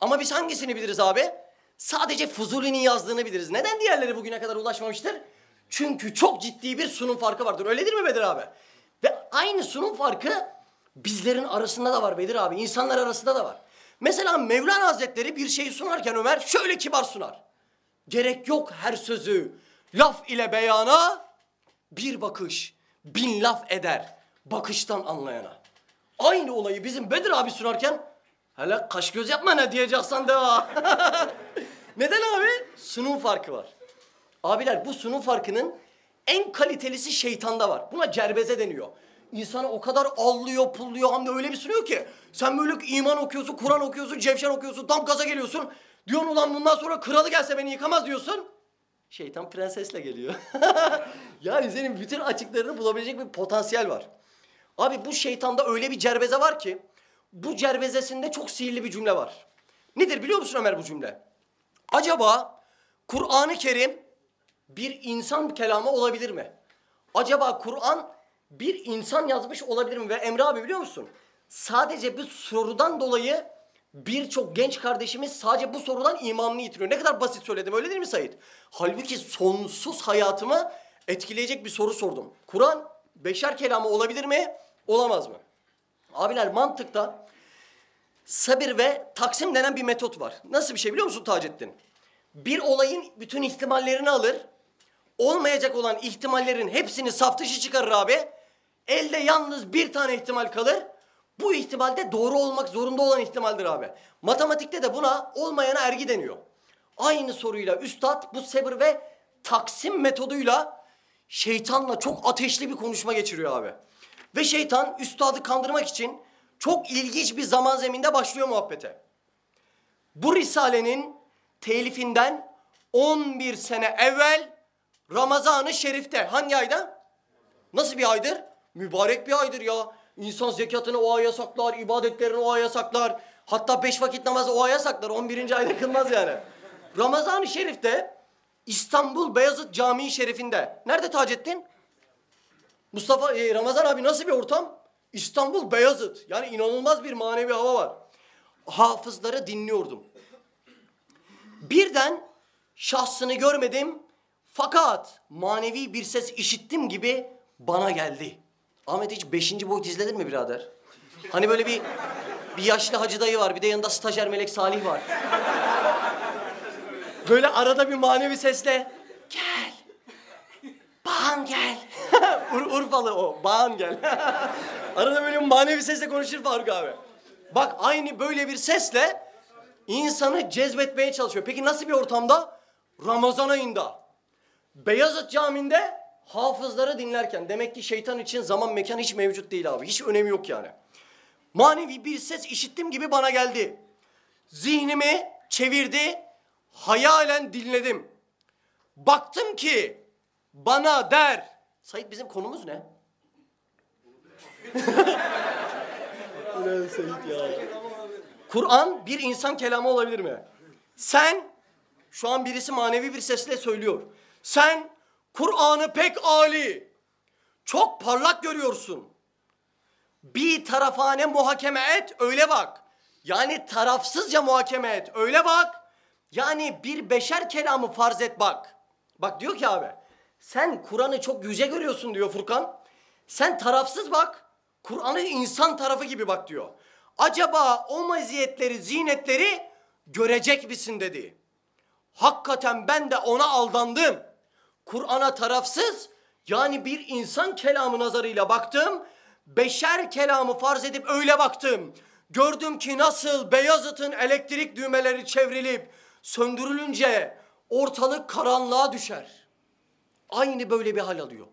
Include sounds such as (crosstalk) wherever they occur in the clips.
Ama biz hangisini biliriz abi? Sadece Fuzuli'nin yazdığını biliriz. Neden diğerleri bugüne kadar ulaşmamıştır? Çünkü çok ciddi bir sunum farkı vardır. Öyledir mi Bedir abi? Ve aynı sunum farkı bizlerin arasında da var Bedir abi. İnsanlar arasında da var. Mesela Mevlana Hazretleri bir şeyi sunarken Ömer şöyle kibar sunar. Gerek yok her sözü laf ile beyana bir bakış bin laf eder bakıştan anlayana. Aynı olayı bizim Bedir abi sunarken hele kaş göz yapma ne diyeceksen de ha. (laughs) Neden abi? Sunum farkı var. Abiler bu sunum farkının en kalitelisi şeytanda var. Buna cerbeze deniyor. İnsanı o kadar allıyor, pulluyor hem de öyle bir sunuyor ki. Sen böyle iman okuyorsun, Kur'an okuyorsun, Cevşen okuyorsun, tam gaza geliyorsun. Diyorsun ulan bundan sonra kralı gelse beni yıkamaz diyorsun. Şeytan prensesle geliyor. (laughs) yani senin bütün açıklarını bulabilecek bir potansiyel var. Abi bu şeytanda öyle bir cerbeze var ki bu cerbezesinde çok sihirli bir cümle var. Nedir biliyor musun Ömer bu cümle? Acaba Kur'an-ı Kerim bir insan kelamı olabilir mi? Acaba Kur'an bir insan yazmış olabilir mi? Ve Emre abi biliyor musun? Sadece bir sorudan dolayı birçok genç kardeşimiz sadece bu sorudan imanını yitiriyor. Ne kadar basit söyledim öyle değil mi Sayit? Halbuki sonsuz hayatımı etkileyecek bir soru sordum. Kur'an beşer kelamı olabilir mi? Olamaz mı? Abiler mantıkta sabir ve taksim denen bir metot var. Nasıl bir şey biliyor musun Taceddin? Bir olayın bütün ihtimallerini alır. Olmayacak olan ihtimallerin hepsini saf dışı çıkarır abi. Elde yalnız bir tane ihtimal kalır. Bu ihtimalde doğru olmak zorunda olan ihtimaldir abi. Matematikte de buna olmayana ergi deniyor. Aynı soruyla üstad bu sabır ve taksim metoduyla şeytanla çok ateşli bir konuşma geçiriyor abi. Ve şeytan üstadı kandırmak için çok ilginç bir zaman zeminde başlıyor muhabbete. Bu risalenin telifinden 11 sene evvel Ramazan-ı Şerif'te hangi ayda? Nasıl bir aydır? Mübarek bir aydır ya. İnsan zekatını o aya saklar, ibadetlerini o aya saklar. Hatta beş vakit namazı o aya saklar. 11. ayda kılmaz yani. Ramazan-ı Şerif'te İstanbul Beyazıt Camii Şerif'inde. Nerede Taceddin? Mustafa e, Ramazan abi nasıl bir ortam? İstanbul Beyazıt. Yani inanılmaz bir manevi hava var. Hafızları dinliyordum. Birden şahsını görmedim fakat manevi bir ses işittim gibi bana geldi. Ahmet hiç beşinci boyut izledin mi birader? Hani böyle bir bir yaşlı hacı dayı var bir de yanında stajyer melek Salih var. Böyle arada bir manevi sesle gel. Bağın gel. (laughs) Ur Urfalı o. Bağın gel. (laughs) arada böyle manevi sesle konuşur Faruk abi. Bak aynı böyle bir sesle insanı cezbetmeye çalışıyor. Peki nasıl bir ortamda? Ramazan ayında. Beyazıt Camii'nde hafızları dinlerken. Demek ki şeytan için zaman mekan hiç mevcut değil abi. Hiç önemi yok yani. Manevi bir ses işittim gibi bana geldi. Zihnimi çevirdi. Hayalen dinledim. Baktım ki bana der. Sayit bizim konumuz ne? Ulan Sayit ya. Kur'an bir insan kelamı olabilir mi? Sen, şu an birisi manevi bir sesle söylüyor. Sen Kur'an'ı pek ali, çok parlak görüyorsun. Bir tarafane muhakeme et, öyle bak. Yani tarafsızca muhakeme et, öyle bak. Yani bir beşer kelamı farz et bak. Bak diyor ki abi, sen Kur'an'ı çok yüce görüyorsun diyor Furkan. Sen tarafsız bak, Kur'an'ı insan tarafı gibi bak diyor. Acaba o meziyetleri, zinetleri görecek misin dedi. Hakikaten ben de ona aldandım. Kur'an'a tarafsız yani bir insan kelamı nazarıyla baktım. Beşer kelamı farz edip öyle baktım. Gördüm ki nasıl Beyazıt'ın elektrik düğmeleri çevrilip söndürülünce ortalık karanlığa düşer. Aynı böyle bir hal alıyor.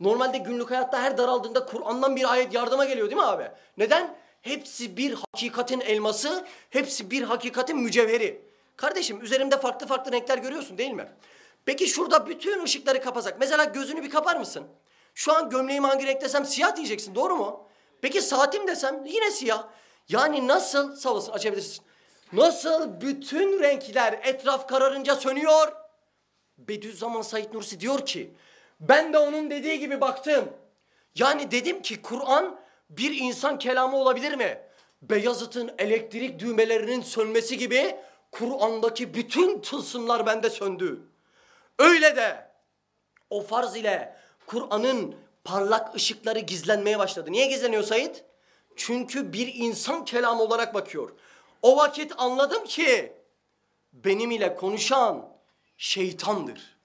Normalde günlük hayatta her daraldığında Kur'an'dan bir ayet yardıma geliyor değil mi abi? Neden? Hepsi bir hakikatin elması, hepsi bir hakikatin mücevheri. Kardeşim üzerimde farklı farklı renkler görüyorsun değil mi? Peki şurada bütün ışıkları kapasak. Mesela gözünü bir kapar mısın? Şu an gömleğimi hangi renk desem siyah diyeceksin doğru mu? Peki saatim desem yine siyah. Yani nasıl sağ olasın açabilirsin. Nasıl bütün renkler etraf kararınca sönüyor? Bediüzzaman Said Nursi diyor ki ben de onun dediği gibi baktım. Yani dedim ki Kur'an bir insan kelamı olabilir mi? Beyazıt'ın elektrik düğmelerinin sönmesi gibi Kur'an'daki bütün tılsımlar bende söndü. Öyle de o farz ile Kur'an'ın parlak ışıkları gizlenmeye başladı. Niye gizleniyor Said? Çünkü bir insan kelamı olarak bakıyor. O vakit anladım ki benim ile konuşan şeytandır.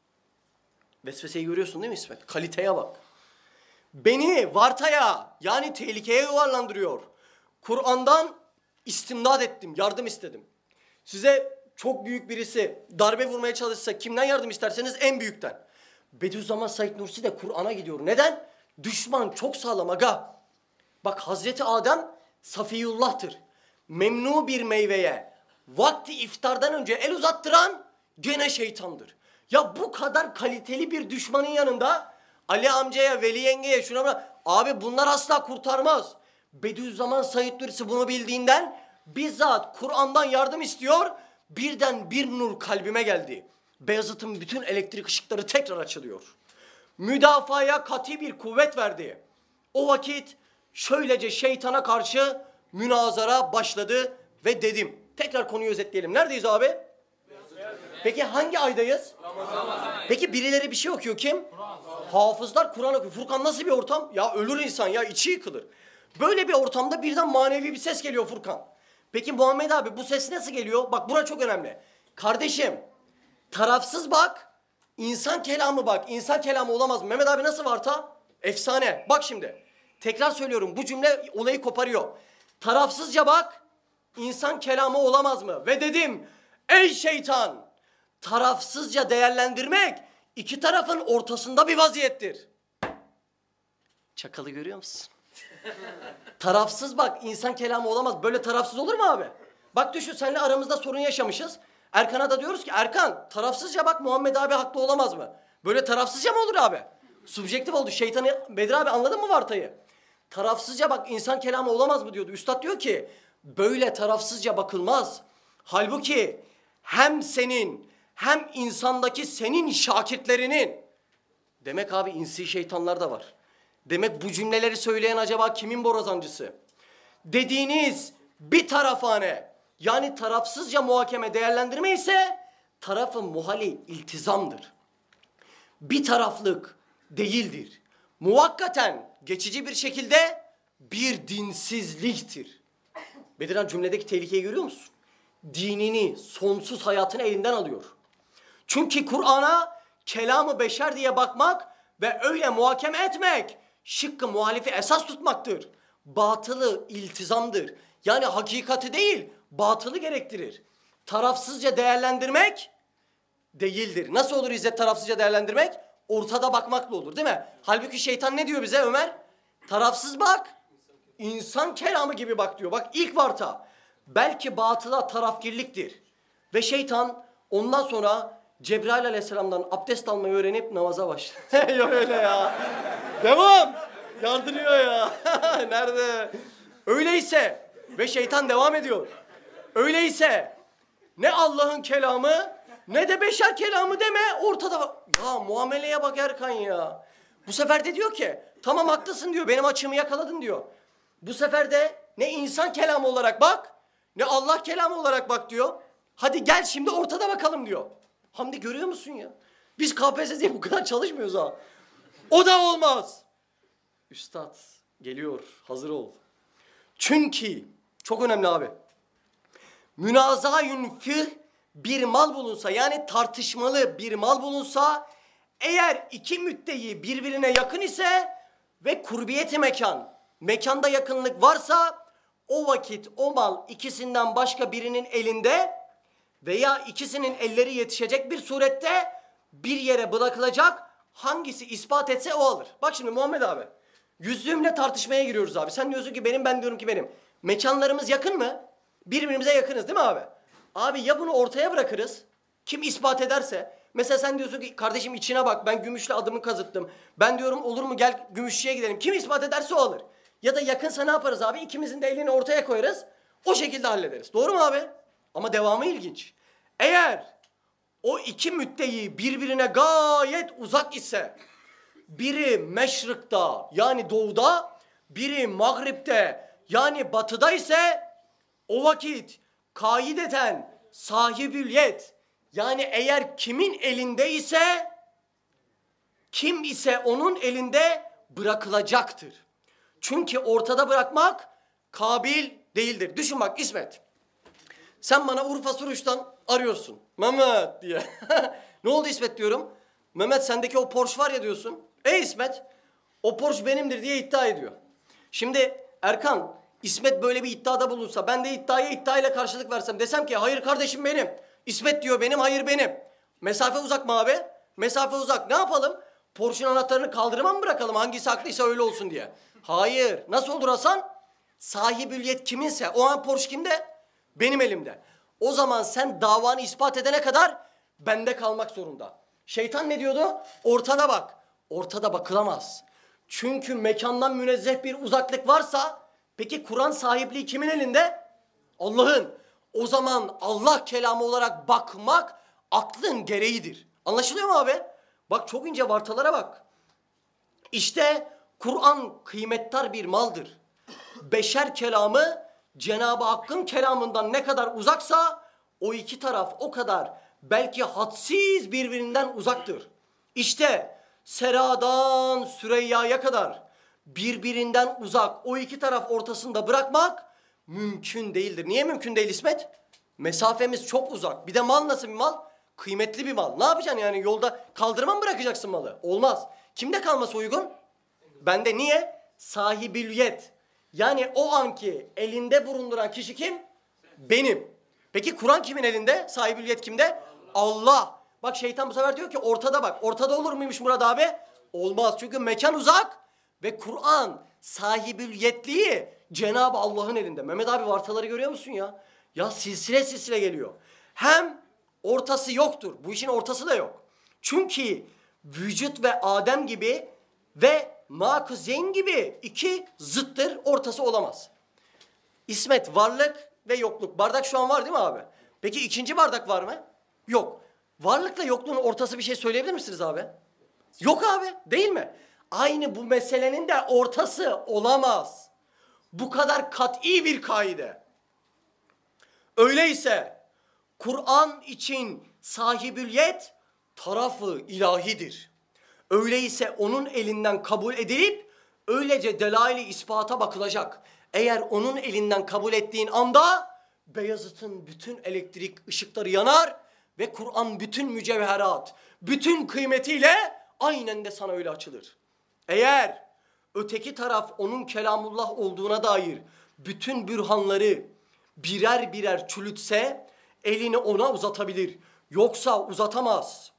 Vesveseyi görüyorsun değil mi İsmet? Kaliteye bak. Beni vartaya yani tehlikeye yuvarlandırıyor. Kur'an'dan istimdad ettim, yardım istedim. Size çok büyük birisi darbe vurmaya çalışsa kimden yardım isterseniz en büyükten. Bediüzzaman Said Nursi de Kur'an'a gidiyor. Neden? Düşman çok sağlam aga. Bak Hazreti Adem Safiyullah'tır. Memnu bir meyveye vakti iftardan önce el uzattıran gene şeytandır. Ya bu kadar kaliteli bir düşmanın yanında Ali amcaya, Veli yengeye şuna buna abi bunlar asla kurtarmaz. Bediüzzaman Said Nursi bunu bildiğinden bizzat Kur'an'dan yardım istiyor. Birden bir nur kalbime geldi. Beyazıt'ın bütün elektrik ışıkları tekrar açılıyor. Müdafaya katı bir kuvvet verdi. O vakit şöylece şeytana karşı münazara başladı ve dedim. Tekrar konuyu özetleyelim. Neredeyiz abi? Peki hangi aydayız? Peki birileri bir şey okuyor kim? Hafızlar Kur'an okuyor. Furkan nasıl bir ortam? Ya ölür insan ya içi yıkılır. Böyle bir ortamda birden manevi bir ses geliyor Furkan. Peki Muhammed abi bu ses nasıl geliyor? Bak bura çok önemli. Kardeşim tarafsız bak. İnsan kelamı bak. İnsan kelamı olamaz? Mehmet abi nasıl varta? Efsane. Bak şimdi. Tekrar söylüyorum bu cümle olayı koparıyor. Tarafsızca bak. İnsan kelamı olamaz mı? Ve dedim ey şeytan tarafsızca değerlendirmek iki tarafın ortasında bir vaziyettir. Çakalı görüyor musun? (laughs) tarafsız bak insan kelamı olamaz. Böyle tarafsız olur mu abi? Bak düşün seninle aramızda sorun yaşamışız. Erkan'a da diyoruz ki Erkan tarafsızca bak Muhammed abi haklı olamaz mı? Böyle tarafsızca mı olur abi? Subjektif oldu. Şeytanı Bedir abi anladın mı Vartay'ı? Tarafsızca bak insan kelamı olamaz mı diyordu. Üstad diyor ki böyle tarafsızca bakılmaz. Halbuki hem senin hem insandaki senin şakirtlerinin demek abi insi şeytanlar da var. Demek bu cümleleri söyleyen acaba kimin borazancısı? Dediğiniz bir tarafane yani tarafsızca muhakeme değerlendirme ise tarafın muhali iltizamdır. Bir taraflık değildir. Muvakkaten geçici bir şekilde bir dinsizliktir. Bediran cümledeki tehlikeyi görüyor musun? Dinini, sonsuz hayatını elinden alıyor. Çünkü Kur'an'a kelamı beşer diye bakmak ve öyle muhakeme etmek şıkkı muhalifi esas tutmaktır. Batılı iltizamdır. Yani hakikati değil, batılı gerektirir. Tarafsızca değerlendirmek değildir. Nasıl olur İzzet tarafsızca değerlendirmek? Ortada bakmakla olur değil mi? Halbuki şeytan ne diyor bize Ömer? Tarafsız bak. İnsan kelamı gibi bak diyor. Bak ilk varta. Belki batıla tarafgirliktir. Ve şeytan ondan sonra Cebrail aleyhisselamdan abdest almayı öğrenip namaza başladı. (laughs) Yok öyle ya. Devam. Yardırıyor ya. (laughs) Nerede? Öyleyse ve şeytan devam ediyor. Öyleyse ne Allah'ın kelamı ne de beşer kelamı deme ortada. Ya muameleye bak Erkan ya. Bu sefer de diyor ki tamam haklısın diyor benim açımı yakaladın diyor. Bu sefer de ne insan kelamı olarak bak ne Allah kelamı olarak bak diyor. Hadi gel şimdi ortada bakalım diyor. Hamdi görüyor musun ya? Biz KPSS diye bu kadar çalışmıyoruz ha. O da olmaz. Üstad geliyor hazır ol. Çünkü çok önemli abi. Münazayün fih bir mal bulunsa yani tartışmalı bir mal bulunsa eğer iki müddeyi birbirine yakın ise ve kurbiyeti mekan mekanda yakınlık varsa o vakit o mal ikisinden başka birinin elinde veya ikisinin elleri yetişecek bir surette bir yere bırakılacak hangisi ispat etse o alır. Bak şimdi Muhammed abi yüzlüğümle tartışmaya giriyoruz abi. Sen diyorsun ki benim ben diyorum ki benim. Mekanlarımız yakın mı? Birbirimize yakınız değil mi abi? Abi ya bunu ortaya bırakırız. Kim ispat ederse. Mesela sen diyorsun ki kardeşim içine bak ben gümüşle adımı kazıttım. Ben diyorum olur mu gel gümüşçüye gidelim. Kim ispat ederse o alır. Ya da yakınsa ne yaparız abi? İkimizin de elini ortaya koyarız. O şekilde hallederiz. Doğru mu abi? Ama devamı ilginç. Eğer o iki müddeyi birbirine gayet uzak ise biri meşrikta yani doğuda biri mağripte yani batıda ise O vakit kaideten sahibül yet yani eğer kimin elinde ise kim ise onun elinde bırakılacaktır. Çünkü ortada bırakmak kabil değildir. Düşün bak İsmet. Sen bana Urfa Suruç'tan arıyorsun. Mehmet diye. (laughs) ne oldu İsmet diyorum. Mehmet sendeki o Porsche var ya diyorsun. Ey İsmet o Porsche benimdir diye iddia ediyor. Şimdi Erkan İsmet böyle bir iddiada bulunsa ben de iddiaya iddiayla karşılık versem desem ki hayır kardeşim benim. İsmet diyor benim hayır benim. Mesafe uzak mı abi? Mesafe uzak. Ne yapalım? Porsche'un anahtarını kaldırıma mı bırakalım? Hangisi haklıysa öyle olsun diye. Hayır. Nasıl olur Hasan? Sahibül yet kiminse o an Porsche kimde? Benim elimde. O zaman sen davanı ispat edene kadar bende kalmak zorunda. Şeytan ne diyordu? Ortada bak. Ortada bakılamaz. Çünkü mekandan münezzeh bir uzaklık varsa peki Kur'an sahipliği kimin elinde? Allah'ın. O zaman Allah kelamı olarak bakmak aklın gereğidir. Anlaşılıyor mu abi? Bak çok ince vartalara bak. İşte Kur'an kıymettar bir maldır. Beşer kelamı Cenab-ı Hakk'ın kelamından ne kadar uzaksa o iki taraf o kadar belki hadsiz birbirinden uzaktır. İşte Sera'dan Süreyya'ya kadar birbirinden uzak o iki taraf ortasında bırakmak mümkün değildir. Niye mümkün değil İsmet? Mesafemiz çok uzak. Bir de mal nasıl bir mal? Kıymetli bir mal. Ne yapacaksın yani yolda kaldırma mı bırakacaksın malı? Olmaz. Kimde kalması uygun? Bende niye? Sahibüliyet. Yani o anki elinde bulunduran kişi kim? Benim. Peki Kur'an kimin elinde? Sahibüliyet kimde? Allah. Bak şeytan bu sefer diyor ki ortada bak. Ortada olur muymuş Murat abi? Olmaz. Çünkü mekan uzak ve Kur'an sahibüliyetliği Cenab-ı Allah'ın elinde. Mehmet abi vartaları görüyor musun ya? Ya silsile silsile geliyor. Hem ortası yoktur. Bu işin ortası da yok. Çünkü vücut ve Adem gibi ve Makuzeyn gibi iki zıttır ortası olamaz. İsmet varlık ve yokluk. Bardak şu an var değil mi abi? Peki ikinci bardak var mı? Yok. Varlıkla yokluğun ortası bir şey söyleyebilir misiniz abi? Yok abi değil mi? Aynı bu meselenin de ortası olamaz. Bu kadar kat'i bir kaide. Öyleyse Kur'an için sahibülyet tarafı ilahidir. Öyleyse onun elinden kabul edilip öylece delaili ispata bakılacak. Eğer onun elinden kabul ettiğin anda Beyazıt'ın bütün elektrik ışıkları yanar ve Kur'an bütün mücevherat, bütün kıymetiyle aynen de sana öyle açılır. Eğer öteki taraf onun kelamullah olduğuna dair bütün bürhanları birer birer çürütse elini ona uzatabilir. Yoksa uzatamaz.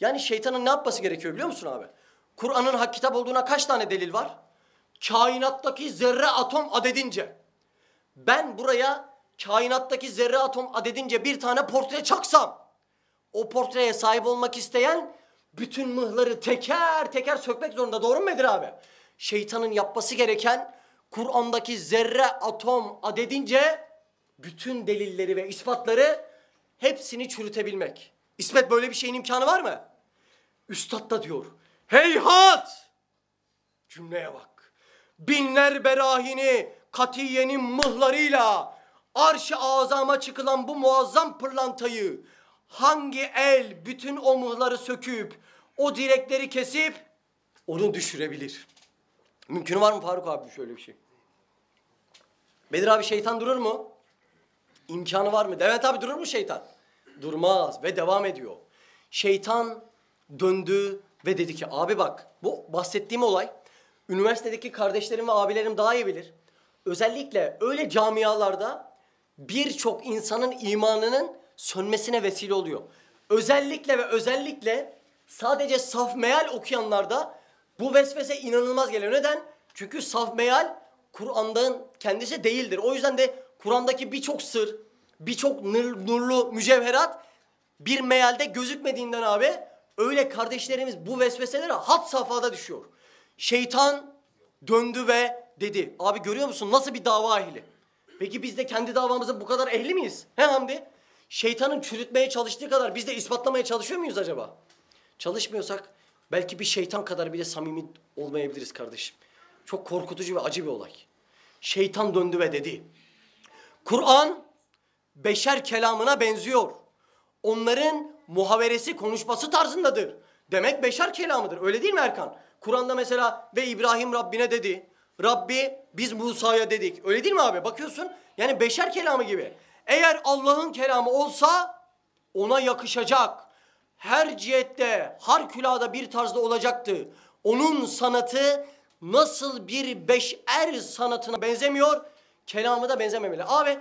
Yani şeytanın ne yapması gerekiyor biliyor musun abi? Kur'an'ın hak kitap olduğuna kaç tane delil var? Kainattaki zerre atom adedince. Ben buraya kainattaki zerre atom adedince bir tane portre çaksam. O portreye sahip olmak isteyen bütün mıhları teker teker sökmek zorunda. Doğru mu abi? Şeytanın yapması gereken Kur'an'daki zerre atom adedince bütün delilleri ve ispatları hepsini çürütebilmek. İsmet böyle bir şeyin imkanı var mı? Üstad da diyor. Heyhat! Cümleye bak. Binler berahini katiyenin mıhlarıyla arş-ı azama çıkılan bu muazzam pırlantayı hangi el bütün o mıhları söküp o direkleri kesip onu düşürebilir? Mümkün var mı Faruk abi şöyle bir şey? Bedir abi şeytan durur mu? İmkanı var mı? Demet abi durur mu şeytan? Durmaz ve devam ediyor. Şeytan döndü ve dedi ki abi bak bu bahsettiğim olay üniversitedeki kardeşlerim ve abilerim daha iyi bilir. Özellikle öyle camialarda birçok insanın imanının sönmesine vesile oluyor. Özellikle ve özellikle sadece saf meal okuyanlarda bu vesvese inanılmaz geliyor. Neden? Çünkü saf meal Kur'an'dan kendisi değildir. O yüzden de Kur'an'daki birçok sır, birçok nur, nurlu mücevherat bir mealde gözükmediğinden abi öyle kardeşlerimiz bu vesveselere hat safhada düşüyor. Şeytan döndü ve dedi. Abi görüyor musun nasıl bir dava ehli? Peki biz de kendi davamızın bu kadar ehli miyiz? He Hamdi? Şeytanın çürütmeye çalıştığı kadar biz de ispatlamaya çalışıyor muyuz acaba? Çalışmıyorsak belki bir şeytan kadar bile samimi olmayabiliriz kardeşim. Çok korkutucu ve acı bir olay. Şeytan döndü ve dedi. Kur'an beşer kelamına benziyor. Onların muhaveresi, konuşması tarzındadır. Demek beşer kelamıdır. Öyle değil mi Erkan? Kur'an'da mesela ve İbrahim Rabbine dedi. Rabbi biz Musa'ya dedik. Öyle değil mi abi? Bakıyorsun yani beşer kelamı gibi. Eğer Allah'ın kelamı olsa ona yakışacak. Her cihette harikulade bir tarzda olacaktı. Onun sanatı nasıl bir beşer sanatına benzemiyor, kelamı da benzememeli. Abi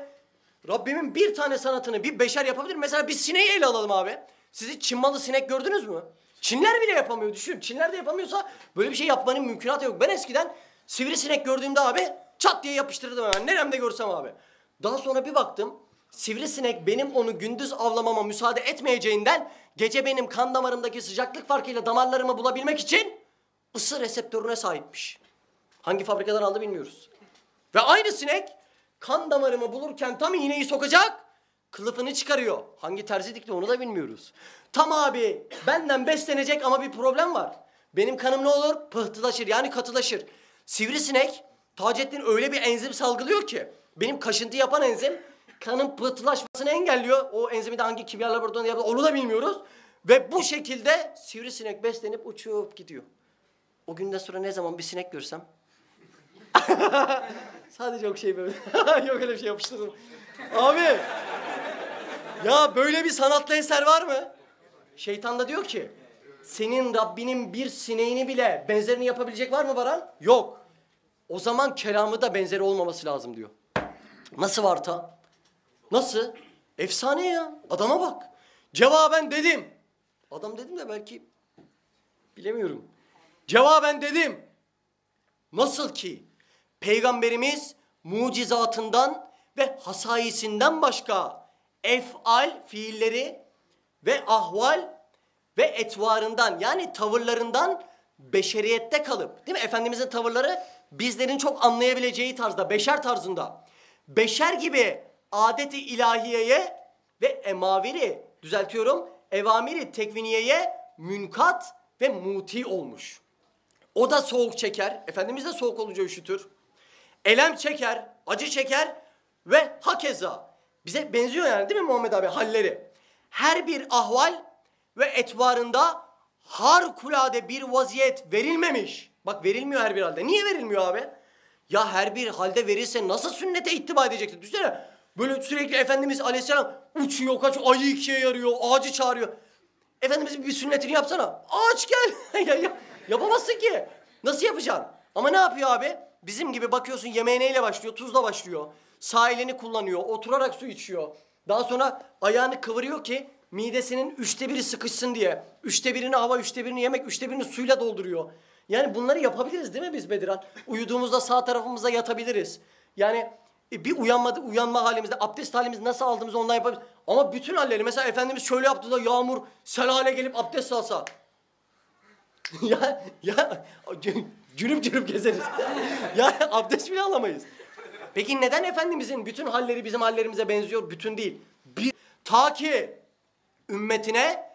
Rabbimin bir tane sanatını bir beşer yapabilir. Mesela bir sineği ele alalım abi. Sizi Çin malı sinek gördünüz mü? Çinler bile yapamıyor düşün. Çinler de yapamıyorsa böyle bir şey yapmanın mümkünatı yok. Ben eskiden sivrisinek gördüğümde abi çat diye yapıştırdım hemen. Neremde görsem abi. Daha sonra bir baktım. Sivrisinek benim onu gündüz avlamama müsaade etmeyeceğinden gece benim kan damarımdaki sıcaklık farkıyla damarlarımı bulabilmek için ısı reseptörüne sahipmiş. Hangi fabrikadan aldı bilmiyoruz. Ve aynı sinek kan damarımı bulurken tam iğneyi sokacak kılıfını çıkarıyor. Hangi terzi dikti onu da bilmiyoruz. Tam abi benden beslenecek ama bir problem var. Benim kanım ne olur? Pıhtılaşır yani katılaşır. Sivrisinek Taceddin öyle bir enzim salgılıyor ki benim kaşıntı yapan enzim kanın pıhtılaşmasını engelliyor. O enzimi de hangi kimya laboratuvarında yapıyor onu da bilmiyoruz. Ve bu şekilde sivrisinek beslenip uçup gidiyor. O günden sonra ne zaman bir sinek görsem (laughs) Sadece yok şey böyle. (laughs) yok öyle bir şey yapıştırdım. Abi. Ya böyle bir sanatlı eser var mı? Şeytan da diyor ki senin Rabbinin bir sineğini bile benzerini yapabilecek var mı Baran? Yok. O zaman kelamı da benzeri olmaması lazım diyor. Nasıl Varta? Nasıl? Efsane ya. Adama bak. Cevaben dedim. Adam dedim de belki bilemiyorum. Cevaben dedim. Nasıl ki Peygamberimiz mucizatından ve hasayisinden başka efal fiilleri ve ahval ve etvarından yani tavırlarından beşeriyette kalıp değil mi? Efendimizin tavırları bizlerin çok anlayabileceği tarzda, beşer tarzında. Beşer gibi adeti ilahiyeye ve emaviri düzeltiyorum evamiri tekviniyeye münkat ve muti olmuş. O da soğuk çeker. Efendimiz de soğuk olunca üşütür. Elem çeker, acı çeker ve hakeza. Bize benziyor yani değil mi Muhammed abi halleri? Her bir ahval ve etvarında harikulade bir vaziyet verilmemiş. Bak verilmiyor her bir halde. Niye verilmiyor abi? Ya her bir halde verirse nasıl sünnete ittiba edecekti? Düşünsene böyle sürekli Efendimiz Aleyhisselam uçuyor kaç ayı ikiye yarıyor ağacı çağırıyor. Efendimizin bir sünnetini yapsana. Ağaç gel. (laughs) ya, ya, yapamazsın ki. Nasıl yapacaksın? Ama ne yapıyor abi? Bizim gibi bakıyorsun yemeğe neyle başlıyor? Tuzla başlıyor. Sahilini kullanıyor. Oturarak su içiyor. Daha sonra ayağını kıvırıyor ki midesinin üçte biri sıkışsın diye. Üçte birini hava, üçte birini yemek, üçte birini suyla dolduruyor. Yani bunları yapabiliriz değil mi biz Bediran? Uyuduğumuzda sağ tarafımıza yatabiliriz. Yani e, bir uyanmadı, uyanma halimizde, abdest halimizi nasıl aldığımızı ondan yapabiliriz. Ama bütün halleri mesela Efendimiz şöyle yaptı da yağmur sel hale gelip abdest alsa. (laughs) ya ya cürüp cürüp gezeriz. (laughs) ya abdest bile alamayız. Peki neden Efendimizin bütün halleri bizim hallerimize benziyor? Bütün değil. Bir, ta ki ümmetine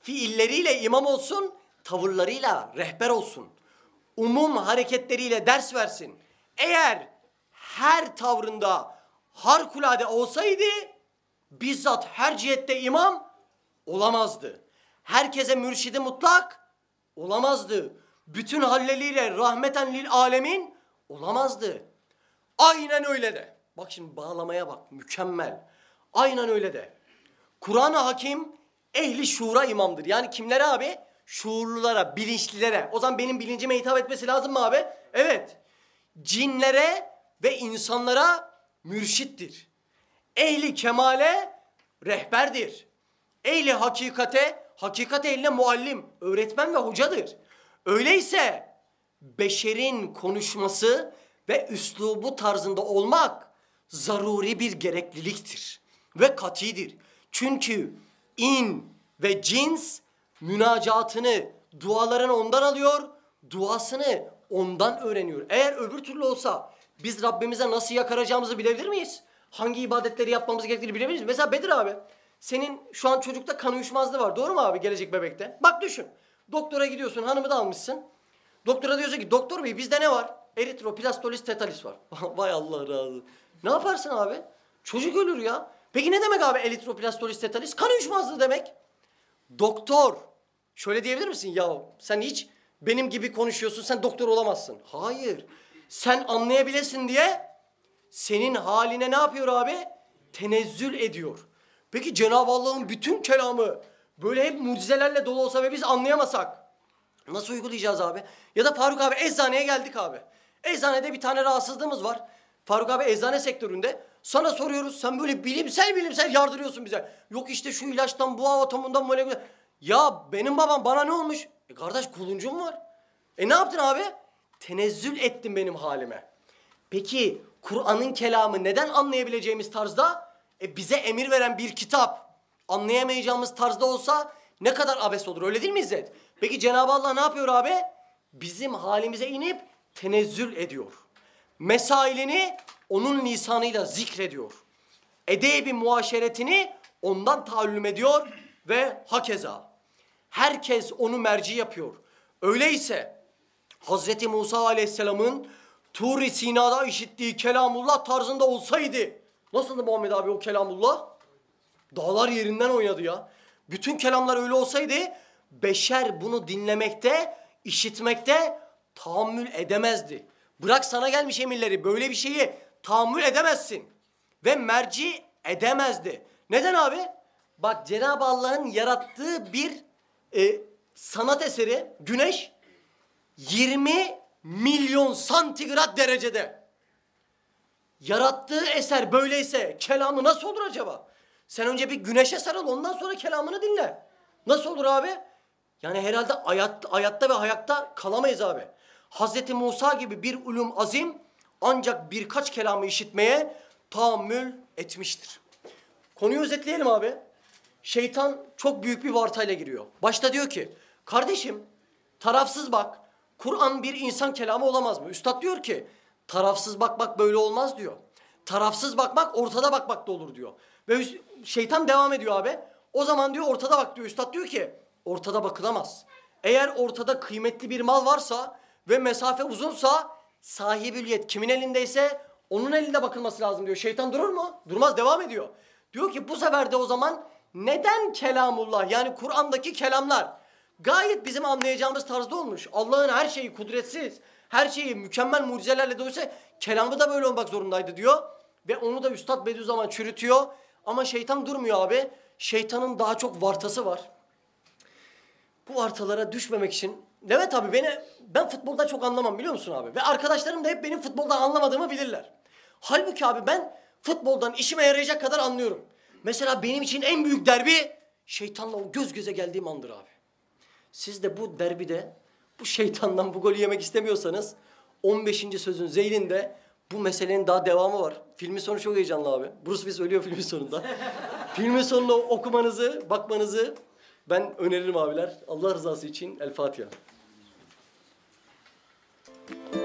fiilleriyle imam olsun, tavırlarıyla rehber olsun. Umum hareketleriyle ders versin. Eğer her tavrında harikulade olsaydı bizzat her cihette imam olamazdı. Herkese mürşidi mutlak olamazdı. Bütün halleliyle rahmeten lil alemin olamazdı. Aynen öyle de. Bak şimdi bağlamaya bak mükemmel. Aynen öyle de. Kur'an-ı Hakim ehli şuura imamdır. Yani kimlere abi? Şuurlulara, bilinçlilere. O zaman benim bilincime hitap etmesi lazım mı abi? Evet. Cinlere ve insanlara mürşittir. Ehli kemale rehberdir. Ehli hakikate, hakikat ehline muallim, öğretmen ve hocadır. Öyleyse beşerin konuşması ve üslubu tarzında olmak zaruri bir gerekliliktir ve katidir. Çünkü in ve cins münacatını, dualarını ondan alıyor, duasını ondan öğreniyor. Eğer öbür türlü olsa biz Rabbimize nasıl yakaracağımızı bilebilir miyiz? Hangi ibadetleri yapmamız gerektiğini bilebilir miyiz? Mesela Bedir abi, senin şu an çocukta kan uyuşmazlığı var. Doğru mu abi gelecek bebekte? Bak düşün. Doktora gidiyorsun, hanımı da almışsın. Doktora diyorsun ki doktor bey bizde ne var? Eritroplastolis tetalis var. (laughs) Vay Allah razı. Ne yaparsın abi? Çocuk ölür ya. Peki ne demek abi eritroplastolis tetalis? Kan uyuşmazlığı demek. Doktor. Şöyle diyebilir misin? Ya sen hiç benim gibi konuşuyorsun. Sen doktor olamazsın. Hayır. Sen anlayabilesin diye senin haline ne yapıyor abi? Tenezzül ediyor. Peki Cenab-ı Allah'ın bütün kelamı böyle hep mucizelerle dolu olsa ve biz anlayamasak nasıl uygulayacağız abi? Ya da Faruk abi eczaneye geldik abi. Eczanede bir tane rahatsızlığımız var. Faruk abi eczane sektöründe. Sana soruyoruz sen böyle bilimsel bilimsel yardırıyorsun bize. Yok işte şu ilaçtan bu atomundan molekül. Ya benim babam bana ne olmuş? E kardeş kuluncum var. E ne yaptın abi? Tenezzül ettin benim halime. Peki Kur'an'ın kelamı neden anlayabileceğimiz tarzda? E bize emir veren bir kitap anlayamayacağımız tarzda olsa ne kadar abes olur öyle değil mi İzzet? Peki Cenab-ı Allah ne yapıyor abi? Bizim halimize inip tenezzül ediyor. Mesailini onun lisanıyla zikrediyor. Edebi muaşeretini ondan taallüm ediyor ve hakeza. Herkes onu merci yapıyor. Öyleyse Hazreti Musa Aleyhisselam'ın Tur-i Sina'da işittiği kelamullah tarzında olsaydı nasıldı Muhammed abi o kelamullah? Dağlar yerinden oynadı ya. Bütün kelamlar öyle olsaydı beşer bunu dinlemekte, işitmekte tahammül edemezdi. Bırak sana gelmiş emirleri böyle bir şeyi tahammül edemezsin. Ve merci edemezdi. Neden abi? Bak Cenab-ı Allah'ın yarattığı bir e, sanat eseri güneş 20 milyon santigrat derecede. Yarattığı eser böyleyse kelamı nasıl olur acaba? Sen önce bir güneşe sarıl ondan sonra kelamını dinle. Nasıl olur abi? Yani herhalde hayat, hayatta ve hayatta kalamayız abi. Hazreti Musa gibi bir ulum azim ancak birkaç kelamı işitmeye tahammül etmiştir. Konuyu özetleyelim abi. Şeytan çok büyük bir vartayla giriyor. Başta diyor ki, kardeşim tarafsız bak. Kur'an bir insan kelamı olamaz mı? Üstad diyor ki, tarafsız bakmak böyle olmaz diyor. Tarafsız bakmak ortada bakmak da olur diyor. Ve şeytan devam ediyor abi. O zaman diyor ortada bak diyor. Üstad diyor ki, ortada bakılamaz. Eğer ortada kıymetli bir mal varsa ve mesafe uzunsa sahibül yet kimin elindeyse onun elinde bakılması lazım diyor. Şeytan durur mu? Durmaz devam ediyor. Diyor ki bu sefer de o zaman neden kelamullah yani Kur'an'daki kelamlar gayet bizim anlayacağımız tarzda olmuş. Allah'ın her şeyi kudretsiz, her şeyi mükemmel mucizelerle doluysa kelamı da böyle olmak zorundaydı diyor. Ve onu da Üstad Bediüzzaman çürütüyor. Ama şeytan durmuyor abi. Şeytanın daha çok vartası var. Bu vartalara düşmemek için Levent abi beni ben futbolda çok anlamam biliyor musun abi? Ve arkadaşlarım da hep benim futboldan anlamadığımı bilirler. Halbuki abi ben futboldan işime yarayacak kadar anlıyorum. Mesela benim için en büyük derbi şeytanla o göz göze geldiğim andır abi. Siz de bu derbide bu şeytandan bu golü yemek istemiyorsanız 15. sözün zeylinde bu meselenin daha devamı var. Filmin sonu çok heyecanlı abi. Bruce Willis ölüyor filmin sonunda. (laughs) filmin sonunu okumanızı, bakmanızı ben öneririm abiler. Allah rızası için El Fatiha. you